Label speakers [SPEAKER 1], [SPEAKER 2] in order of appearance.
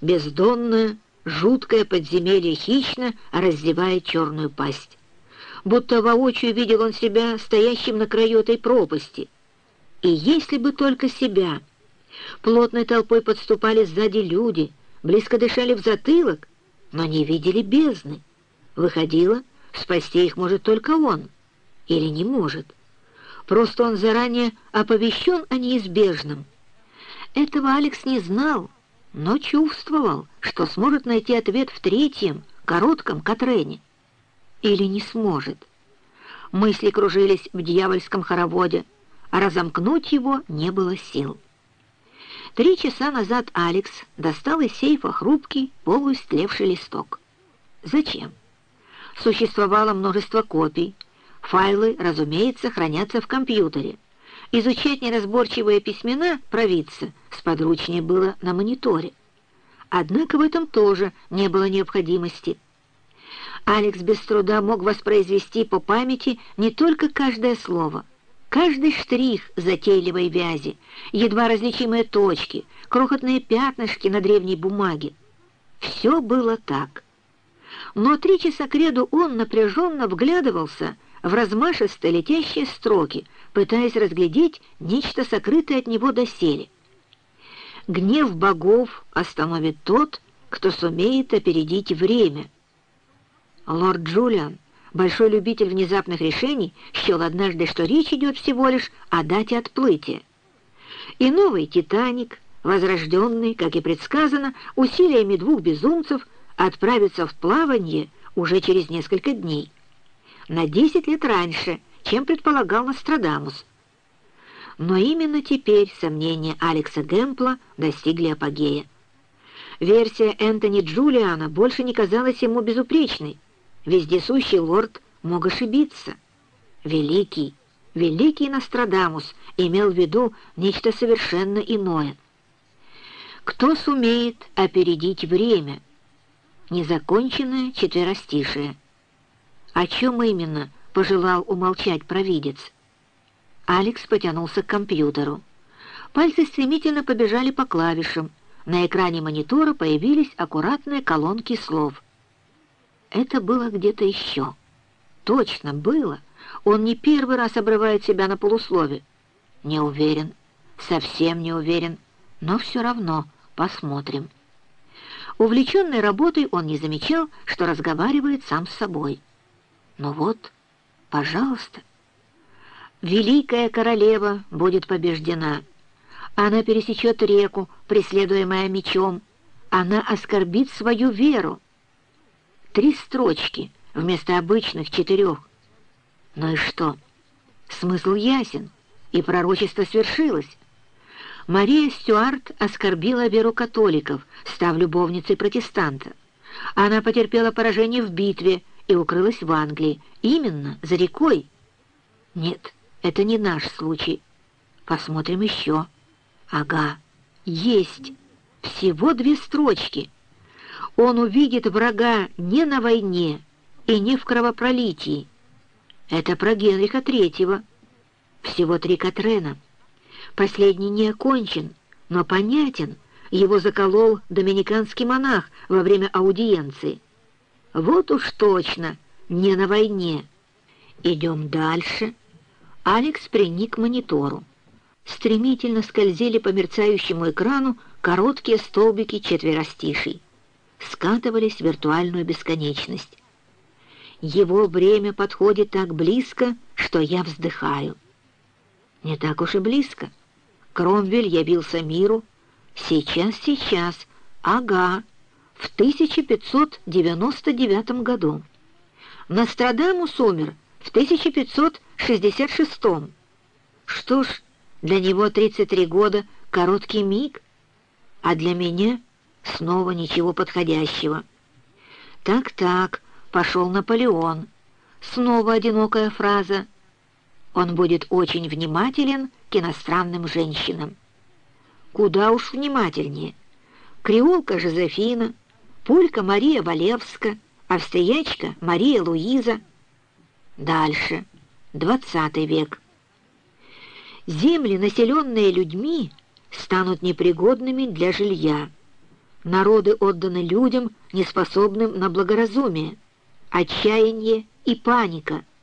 [SPEAKER 1] Бездонное, жуткое подземелье хищно раздевает черную пасть. Будто воочию видел он себя стоящим на краю этой пропасти. И если бы только себя... Плотной толпой подступали сзади люди, близко дышали в затылок, но не видели бездны. Выходило, спасти их может только он. Или не может. Просто он заранее оповещен о неизбежном. Этого Алекс не знал, но чувствовал, что сможет найти ответ в третьем, коротком Катрене. Или не сможет. Мысли кружились в дьявольском хороводе, а разомкнуть его не было сил. Три часа назад Алекс достал из сейфа хрупкий, полуистлевший листок. Зачем? Существовало множество копий. Файлы, разумеется, хранятся в компьютере. Изучать неразборчивые письмена провидца сподручнее было на мониторе. Однако в этом тоже не было необходимости. Алекс без труда мог воспроизвести по памяти не только каждое слово — Каждый штрих затейливой вязи, едва различимые точки, крохотные пятнышки на древней бумаге. Все было так. Но три часа к он напряженно вглядывался в размашистые летящие строки, пытаясь разглядеть нечто сокрытое от него доселе. Гнев богов остановит тот, кто сумеет опередить время. Лорд Джулиан большой любитель внезапных решений, счел однажды, что речь идет всего лишь о дате отплытия. И новый «Титаник», возрожденный, как и предсказано, усилиями двух безумцев, отправится в плавание уже через несколько дней. На 10 лет раньше, чем предполагал Нострадамус. Но именно теперь сомнения Алекса Гэмпла достигли апогея. Версия Энтони Джулиана больше не казалась ему безупречной, Вездесущий лорд мог ошибиться. Великий, великий Нострадамус имел в виду нечто совершенно иное. Кто сумеет опередить время? Незаконченное четверостишее. О чем именно пожелал умолчать провидец? Алекс потянулся к компьютеру. Пальцы стремительно побежали по клавишам. На экране монитора появились аккуратные колонки слов — это было где-то еще. Точно было. Он не первый раз обрывает себя на полуслове. Не уверен, совсем не уверен, но все равно посмотрим. Увлеченный работой он не замечал, что разговаривает сам с собой. Но вот, пожалуйста, великая королева будет побеждена. Она пересечет реку, преследуемая мечом. Она оскорбит свою веру три строчки вместо обычных четырех. Ну и что? Смысл ясен, и пророчество свершилось. Мария Стюарт оскорбила веру католиков, став любовницей протестанта. Она потерпела поражение в битве и укрылась в Англии, именно за рекой. Нет, это не наш случай. Посмотрим еще. Ага, есть. Всего две строчки — он увидит врага не на войне и не в кровопролитии. Это про Генриха Третьего. Всего три Катрена. Последний не окончен, но понятен. Его заколол доминиканский монах во время аудиенции. Вот уж точно, не на войне. Идем дальше. Алекс приник к монитору. Стремительно скользили по мерцающему экрану короткие столбики четверостишей скатывались в виртуальную бесконечность. Его время подходит так близко, что я вздыхаю. Не так уж и близко. Кромвель явился миру. Сейчас, сейчас, ага, в 1599 году. Нострадамус умер в 1566. Что ж, для него 33 года — короткий миг, а для меня — Снова ничего подходящего. Так-так, пошел Наполеон. Снова одинокая фраза. Он будет очень внимателен к иностранным женщинам. Куда уж внимательнее. Креолка Жозефина, пулька Мария Валевска, австриячка Мария Луиза. Дальше. Двадцатый век. Земли, населенные людьми, станут непригодными для жилья. Народы отданы людям, неспособным на благоразумие. Отчаяние и паника —